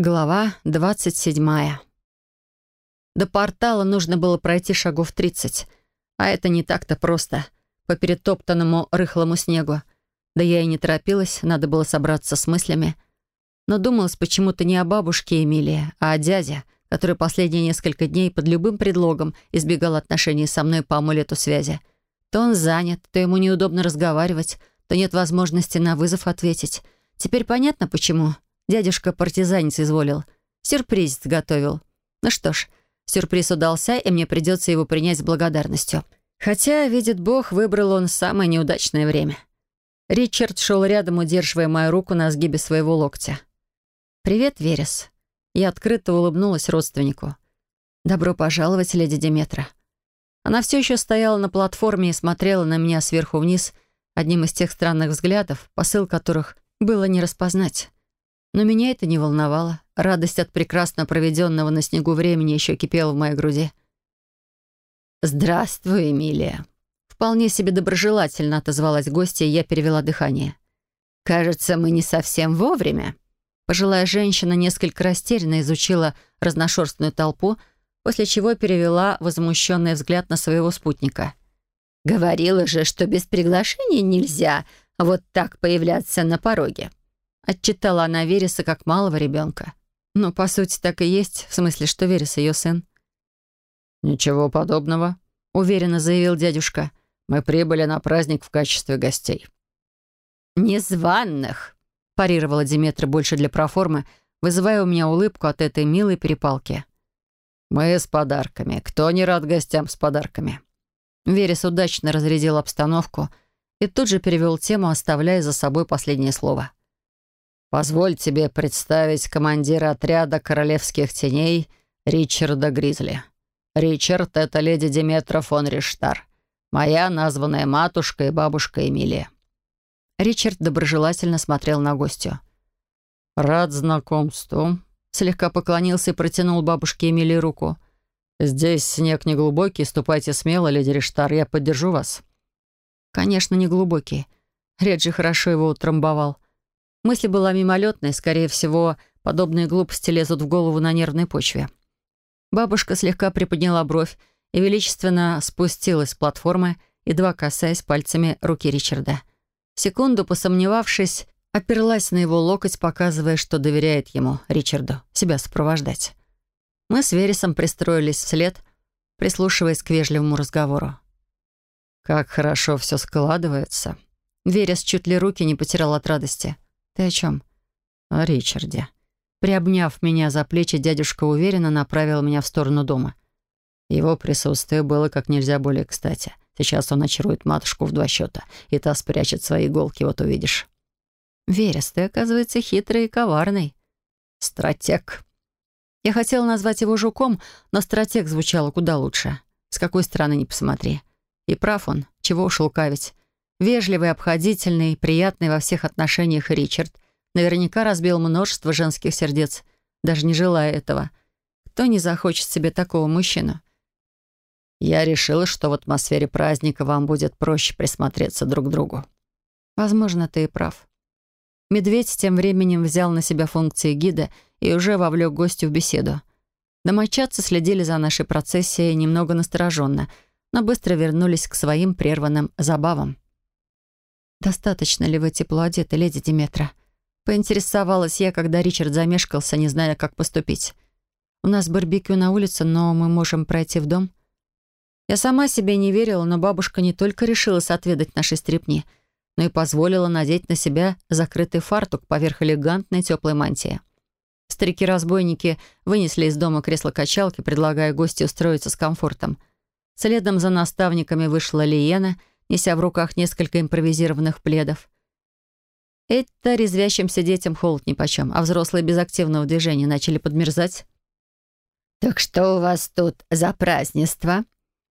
Глава 27. До портала нужно было пройти шагов 30, а это не так-то просто, по перетоптанному рыхлому снегу. Да я и не торопилась, надо было собраться с мыслями. Но думалось почему-то не о бабушке Эмилии, а о дяде, который последние несколько дней под любым предлогом избегал отношений со мной по амулету связи. То он занят, то ему неудобно разговаривать, то нет возможности на вызов ответить. Теперь понятно, почему. Дядюшка партизанец изволил. Сюрприз готовил. Ну что ж, сюрприз удался, и мне придется его принять с благодарностью. Хотя, видит Бог, выбрал он самое неудачное время. Ричард шел рядом, удерживая мою руку на сгибе своего локтя. «Привет, Верес». Я открыто улыбнулась родственнику. «Добро пожаловать, леди Деметра». Она все еще стояла на платформе и смотрела на меня сверху вниз, одним из тех странных взглядов, посыл которых было не распознать. Но меня это не волновало. Радость от прекрасно проведенного на снегу времени еще кипела в моей груди. «Здравствуй, Эмилия!» Вполне себе доброжелательно отозвалась гостья, и я перевела дыхание. «Кажется, мы не совсем вовремя». Пожилая женщина несколько растерянно изучила разношерстную толпу, после чего перевела возмущенный взгляд на своего спутника. «Говорила же, что без приглашения нельзя вот так появляться на пороге. Отчитала она Вереса как малого ребенка. Но, по сути, так и есть, в смысле, что Верес ее сын. «Ничего подобного», — уверенно заявил дядюшка. «Мы прибыли на праздник в качестве гостей». «Незваных», — парировала Диметра больше для проформы, вызывая у меня улыбку от этой милой перепалки. «Мы с подарками. Кто не рад гостям с подарками?» Верес удачно разрядил обстановку и тут же перевел тему, оставляя за собой последнее слово. Позволь тебе представить командира отряда королевских теней Ричарда Гризли. Ричард — это леди Диметра фон Риштар, моя названная матушка и бабушка Эмилия». Ричард доброжелательно смотрел на гостю. «Рад знакомству», — слегка поклонился и протянул бабушке Эмилии руку. «Здесь снег неглубокий, ступайте смело, леди Риштар, я поддержу вас». «Конечно, неглубокий. Реджи хорошо его утрамбовал». Мысль была мимолетной, скорее всего, подобные глупости лезут в голову на нервной почве. Бабушка слегка приподняла бровь и величественно спустилась с платформы, едва касаясь пальцами руки Ричарда. Секунду посомневавшись, оперлась на его локоть, показывая, что доверяет ему, Ричарду, себя сопровождать. Мы с Вересом пристроились вслед, прислушиваясь к вежливому разговору. «Как хорошо все складывается!» Верес чуть ли руки не потерял от радости – «Ты о чем?» «О Ричарде». Приобняв меня за плечи, дядюшка уверенно направил меня в сторону дома. Его присутствие было как нельзя более кстати. Сейчас он очарует матушку в два счета, и та спрячет свои иголки, вот увидишь. «Верес, ты, оказывается, хитрый и коварный». «Стратег». Я хотела назвать его жуком, но стратег звучало куда лучше. С какой стороны не посмотри. И прав он, чего уж лукавить. Вежливый, обходительный, приятный во всех отношениях Ричард наверняка разбил множество женских сердец, даже не желая этого. Кто не захочет себе такого мужчину? Я решила, что в атмосфере праздника вам будет проще присмотреться друг к другу. Возможно, ты и прав. Медведь тем временем взял на себя функции гида и уже вовлек гостю в беседу. Домочадцы следили за нашей процессией немного настороженно, но быстро вернулись к своим прерванным забавам. «Достаточно ли вы тепло одеты, леди Диметра?» Поинтересовалась я, когда Ричард замешкался, не зная, как поступить. «У нас барбекю на улице, но мы можем пройти в дом». Я сама себе не верила, но бабушка не только решила отведать нашей стрепни, но и позволила надеть на себя закрытый фартук поверх элегантной теплой мантии. Старики-разбойники вынесли из дома кресло-качалки, предлагая гостю устроиться с комфортом. Следом за наставниками вышла Лиена — неся в руках несколько импровизированных пледов. Это резвящимся детям холод нипочем, а взрослые без активного движения начали подмерзать. «Так что у вас тут за празднество?»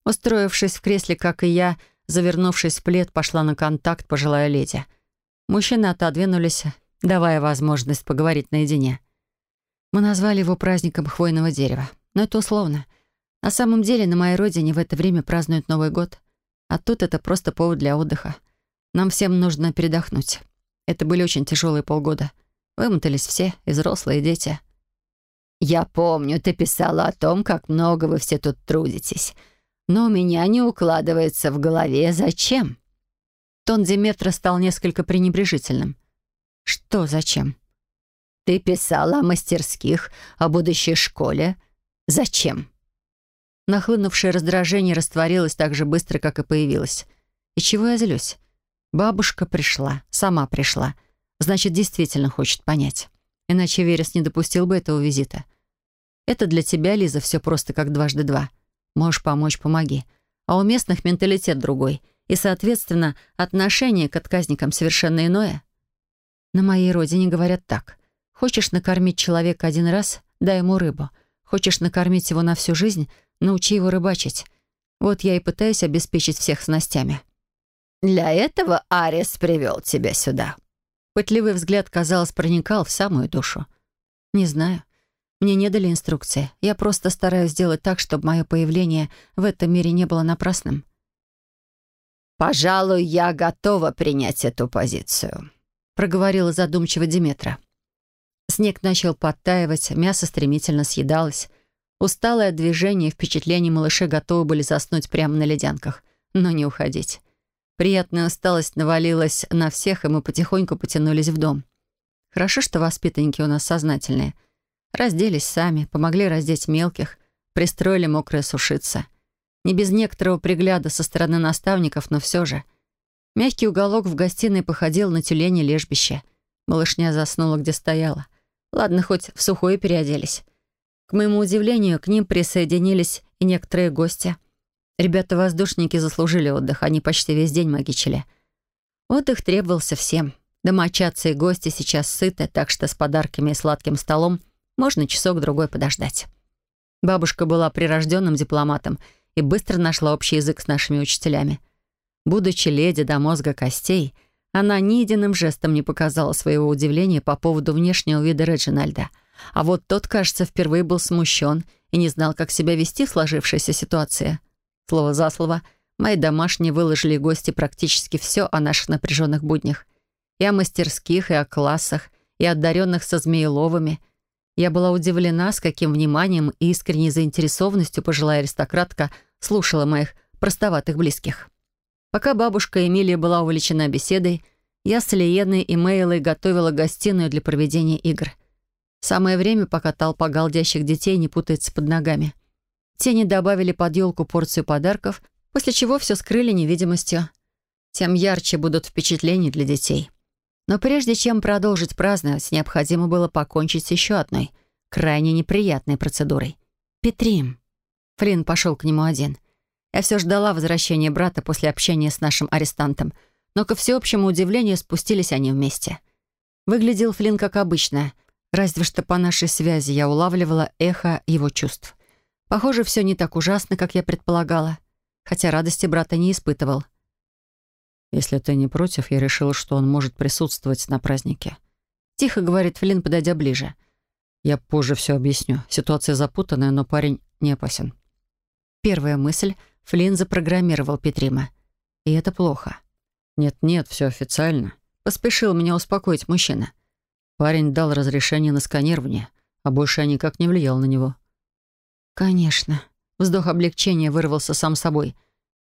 Устроившись в кресле, как и я, завернувшись в плед, пошла на контакт пожилая леди. Мужчины отодвинулись, давая возможность поговорить наедине. Мы назвали его праздником хвойного дерева, но это условно. На самом деле на моей родине в это время празднуют Новый год. А тут это просто повод для отдыха. Нам всем нужно передохнуть. Это были очень тяжелые полгода. Вымотались все, и взрослые, и дети. «Я помню, ты писала о том, как много вы все тут трудитесь. Но у меня не укладывается в голове, зачем?» Тон Диметра стал несколько пренебрежительным. «Что зачем?» «Ты писала о мастерских, о будущей школе. Зачем?» Нахлынувшее раздражение растворилось так же быстро, как и появилось. И чего я злюсь? Бабушка пришла, сама пришла. Значит, действительно хочет понять. Иначе Верес не допустил бы этого визита. Это для тебя, Лиза, все просто как дважды два. Можешь помочь, помоги. А у местных менталитет другой. И, соответственно, отношение к отказникам совершенно иное. На моей родине говорят так. Хочешь накормить человека один раз — дай ему рыбу. Хочешь накормить его на всю жизнь — научи его рыбачить. Вот я и пытаюсь обеспечить всех снастями. «Для этого Арис привел тебя сюда». Пытливый взгляд, казалось, проникал в самую душу. «Не знаю. Мне не дали инструкции. Я просто стараюсь сделать так, чтобы мое появление в этом мире не было напрасным». «Пожалуй, я готова принять эту позицию», — проговорила задумчиво Диметра. Снег начал подтаивать, мясо стремительно съедалось. Усталое от движения и впечатлений малыши готовы были заснуть прямо на ледянках, но не уходить. Приятная усталость навалилась на всех, и мы потихоньку потянулись в дом. Хорошо, что воспитанники у нас сознательные. Разделись сами, помогли раздеть мелких, пристроили мокрое сушиться. Не без некоторого пригляда со стороны наставников, но все же. Мягкий уголок в гостиной походил на тюлени лежбище. Малышня заснула, где стояла. Ладно, хоть в сухое переоделись. К моему удивлению, к ним присоединились и некоторые гости — Ребята-воздушники заслужили отдых, они почти весь день магичили. Отдых требовался всем. Домочадцы и гости сейчас сыты, так что с подарками и сладким столом можно часок-другой подождать. Бабушка была прирожденным дипломатом и быстро нашла общий язык с нашими учителями. Будучи леди до мозга костей, она ни единым жестом не показала своего удивления по поводу внешнего вида Реджинальда. А вот тот, кажется, впервые был смущен и не знал, как себя вести в сложившейся ситуации. Слово за слово, мои домашние выложили гости практически все о наших напряженных буднях. И о мастерских, и о классах, и одаренных со Змееловыми. Я была удивлена, с каким вниманием и искренней заинтересованностью пожилая аристократка слушала моих простоватых близких. Пока бабушка Эмилия была увлечена беседой, я с Лиеной и Мейлой готовила гостиную для проведения игр. Самое время, пока толпа галдящих детей не путается под ногами. Тени добавили под елку порцию подарков, после чего все скрыли невидимостью. Тем ярче будут впечатления для детей. Но прежде чем продолжить праздновать, необходимо было покончить с еще одной, крайне неприятной процедурой. «Петрим». Флинн пошел к нему один. Я все ждала возвращения брата после общения с нашим арестантом, но, ко всеобщему удивлению, спустились они вместе. Выглядел Флинн как обычно, разве что по нашей связи я улавливала эхо его чувств — Похоже, все не так ужасно, как я предполагала, хотя радости брата не испытывал. «Если ты не против, я решила, что он может присутствовать на празднике». Тихо говорит Флинн, подойдя ближе. «Я позже все объясню. Ситуация запутанная, но парень не опасен». Первая мысль — Флинн запрограммировал Петрима. И это плохо. «Нет-нет, все официально», — поспешил меня успокоить мужчина. Парень дал разрешение на сканирование, а больше я никак не влиял на него. «Конечно». Вздох облегчения вырвался сам собой.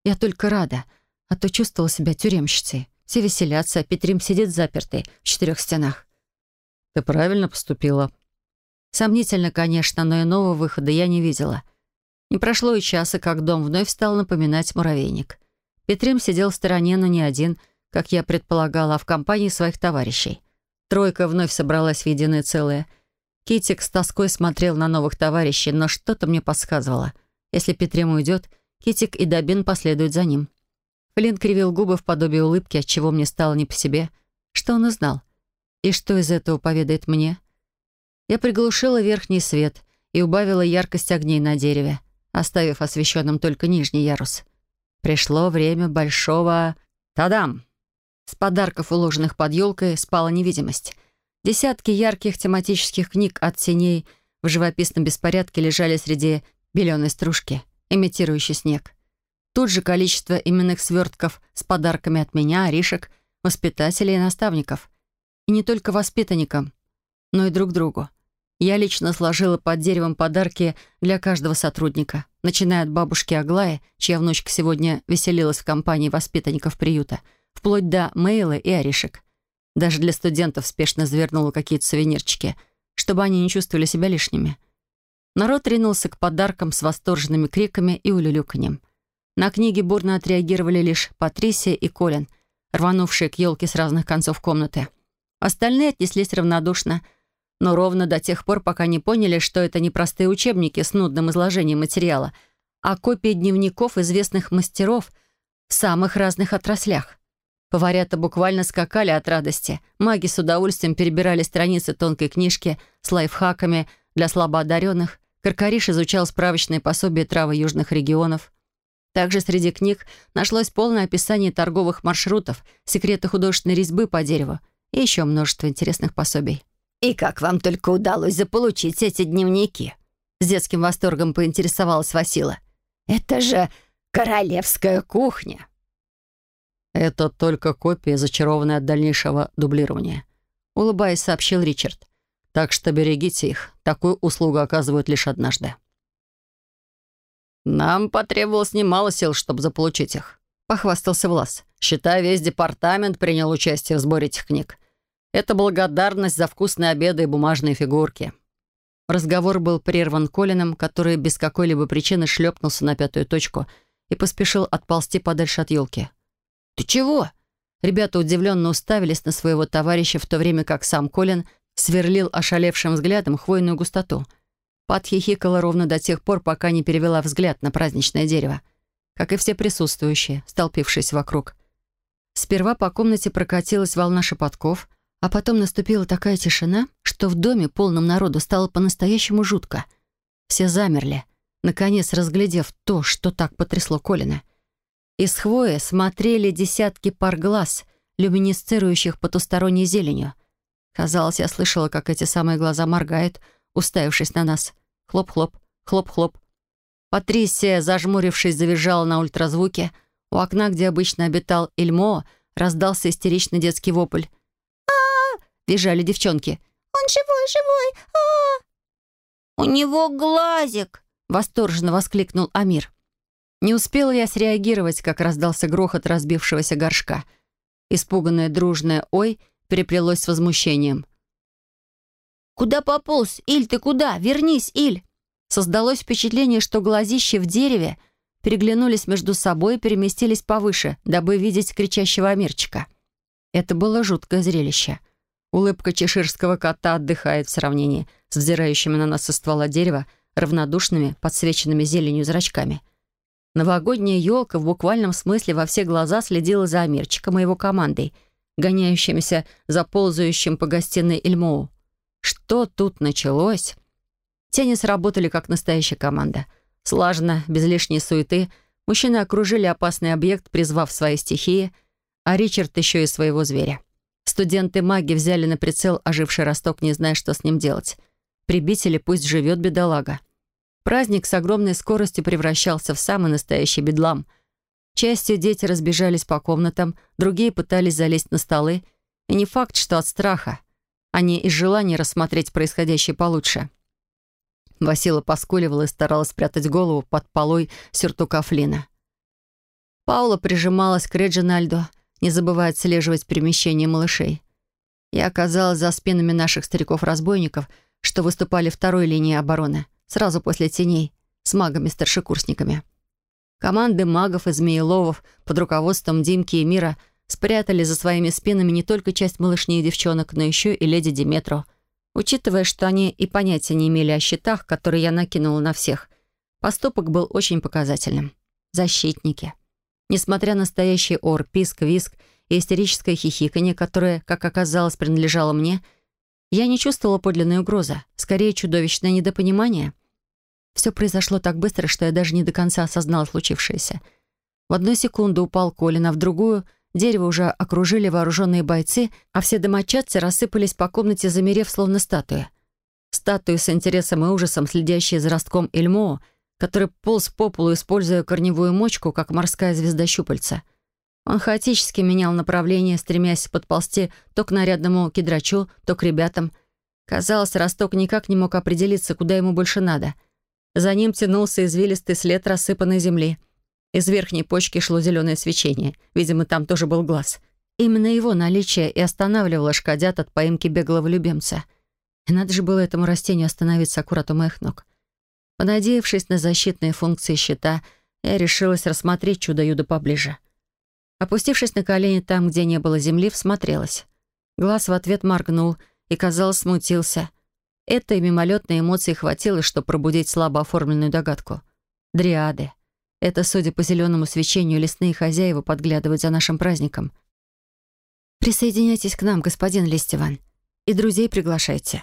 «Я только рада, а то чувствовала себя тюремщицей. Все веселятся, а Петрим сидит запертый в четырех стенах». «Ты правильно поступила». Сомнительно, конечно, но иного выхода я не видела. Не прошло и часа, как дом вновь стал напоминать муравейник. Петрим сидел в стороне, но не один, как я предполагала, а в компании своих товарищей. Тройка вновь собралась в единое целое — Китик с тоской смотрел на новых товарищей, но что-то мне подсказывало. Если Петрем уйдет, Китик и Добин последуют за ним. Флинн кривил губы в подобие улыбки, от чего мне стало не по себе. Что он узнал? И что из этого поведает мне? Я приглушила верхний свет и убавила яркость огней на дереве, оставив освещенным только нижний ярус. Пришло время большого... Тадам! С подарков, уложенных под елкой, спала невидимость. Десятки ярких тематических книг от теней в живописном беспорядке лежали среди беленой стружки, имитирующей снег. Тут же количество именных свертков с подарками от меня, ришек, воспитателей и наставников. И не только воспитанникам, но и друг другу. Я лично сложила под деревом подарки для каждого сотрудника, начиная от бабушки Аглаи, чья внучка сегодня веселилась в компании воспитанников приюта, вплоть до Мейлы и Оришек. Даже для студентов спешно завернула какие-то сувенирчики, чтобы они не чувствовали себя лишними. Народ ринулся к подаркам с восторженными криками и улюлюканьем. На книги бурно отреагировали лишь Патрисия и Колин, рванувшие к елке с разных концов комнаты. Остальные отнеслись равнодушно, но ровно до тех пор, пока не поняли, что это не простые учебники с нудным изложением материала, а копии дневников известных мастеров в самых разных отраслях. Поварята буквально скакали от радости. Маги с удовольствием перебирали страницы тонкой книжки с лайфхаками для слабоодаренных. Каркариш изучал справочные пособия травы южных регионов. Также среди книг нашлось полное описание торговых маршрутов, секреты художественной резьбы по дереву и еще множество интересных пособий. «И как вам только удалось заполучить эти дневники?» С детским восторгом поинтересовалась Васила. «Это же королевская кухня!» «Это только копия, зачарованная от дальнейшего дублирования», — улыбаясь, сообщил Ричард. «Так что берегите их. Такую услугу оказывают лишь однажды». «Нам потребовалось немало сил, чтобы заполучить их», — похвастался Влас. «Считай, весь департамент принял участие в сборе этих книг. Это благодарность за вкусные обеды и бумажные фигурки». Разговор был прерван Колином, который без какой-либо причины шлепнулся на пятую точку и поспешил отползти подальше от елки. «Ты чего?» Ребята удивленно уставились на своего товарища, в то время как сам Колин сверлил ошалевшим взглядом хвойную густоту — Пат хихикала ровно до тех пор, пока не перевела взгляд на праздничное дерево, как и все присутствующие, столпившись вокруг. Сперва по комнате прокатилась волна шепотков, а потом наступила такая тишина, что в доме, полном народу, стало по-настоящему жутко. Все замерли, наконец разглядев то, что так потрясло Колина. Из хвои смотрели десятки пар глаз, люминесцирующих потусторонней зеленью. Казалось, я слышала, как эти самые глаза моргают — уставившись на нас. Хлоп-хлоп, хлоп-хлоп. Патрисия, зажмурившись, завизжала на ультразвуке. У окна, где обычно обитал Эльмо, раздался истеричный детский вопль. а визжали девчонки. «Он живой, живой! а «У него глазик!» — восторженно воскликнул Амир. Не успела я среагировать, как раздался грохот разбившегося горшка. Испуганное дружное «Ой» переплелось с возмущением. «Куда пополз? Иль, ты куда? Вернись, Иль!» Создалось впечатление, что глазища в дереве переглянулись между собой и переместились повыше, дабы видеть кричащего Амирчика. Это было жуткое зрелище. Улыбка чеширского кота отдыхает в сравнении с взирающими на нас со ствола дерева равнодушными, подсвеченными зеленью зрачками. Новогодняя елка в буквальном смысле во все глаза следила за Амирчиком и его командой, гоняющимися за ползающим по гостиной Эльмоу. Что тут началось? Тени сработали как настоящая команда. Слаженно, без лишней суеты, мужчины окружили опасный объект, призвав свои стихии, а Ричард еще и своего зверя. Студенты-маги взяли на прицел оживший росток, не зная, что с ним делать. Прибить или пусть живет бедолага. Праздник с огромной скоростью превращался в самый настоящий бедлам. Частью дети разбежались по комнатам, другие пытались залезть на столы. И не факт, что от страха а не из желания рассмотреть происходящее получше. Васила поскуливала и старалась спрятать голову под полой сюртука Флина. Паула прижималась к Реджинальду, не забывая отслеживать перемещение малышей. Я оказалась за спинами наших стариков-разбойников, что выступали второй линии обороны, сразу после теней, с магами-старшекурсниками. Команды магов и змееловов под руководством Димки и Мира — спрятали за своими спинами не только часть малышней и девчонок, но еще и леди Диметру. Учитывая, что они и понятия не имели о щитах, которые я накинула на всех, поступок был очень показательным. Защитники. Несмотря на стоящий ор, писк, виск и истерическое хихиканье, которое, как оказалось, принадлежало мне, я не чувствовала подлинной угрозы, скорее чудовищное недопонимание. Все произошло так быстро, что я даже не до конца осознала случившееся. В одну секунду упал Колин, а в другую — Дерево уже окружили вооруженные бойцы, а все домочадцы рассыпались по комнате, замерев, словно статуи. Статуи с интересом и ужасом, следящие за ростком Эльмо, который полз по полу, используя корневую мочку, как морская звезда щупальца. Он хаотически менял направление, стремясь подползти то к нарядному кедрачу, то к ребятам. Казалось, Росток никак не мог определиться, куда ему больше надо. За ним тянулся извилистый след рассыпанной земли. Из верхней почки шло зеленое свечение. Видимо, там тоже был глаз. Именно его наличие и останавливало шкодят от поимки беглого любимца. И надо же было этому растению остановиться аккурат у моих ног. Понадеявшись на защитные функции щита, я решилась рассмотреть чудо-юдо поближе. Опустившись на колени там, где не было земли, всмотрелась. Глаз в ответ моргнул и, казалось, смутился. Этой мимолетной эмоции хватило, чтобы пробудить слабо оформленную догадку. Дриады. Это, судя по зеленому свечению, лесные хозяева подглядывают за нашим праздником. «Присоединяйтесь к нам, господин Листиван, и друзей приглашайте»,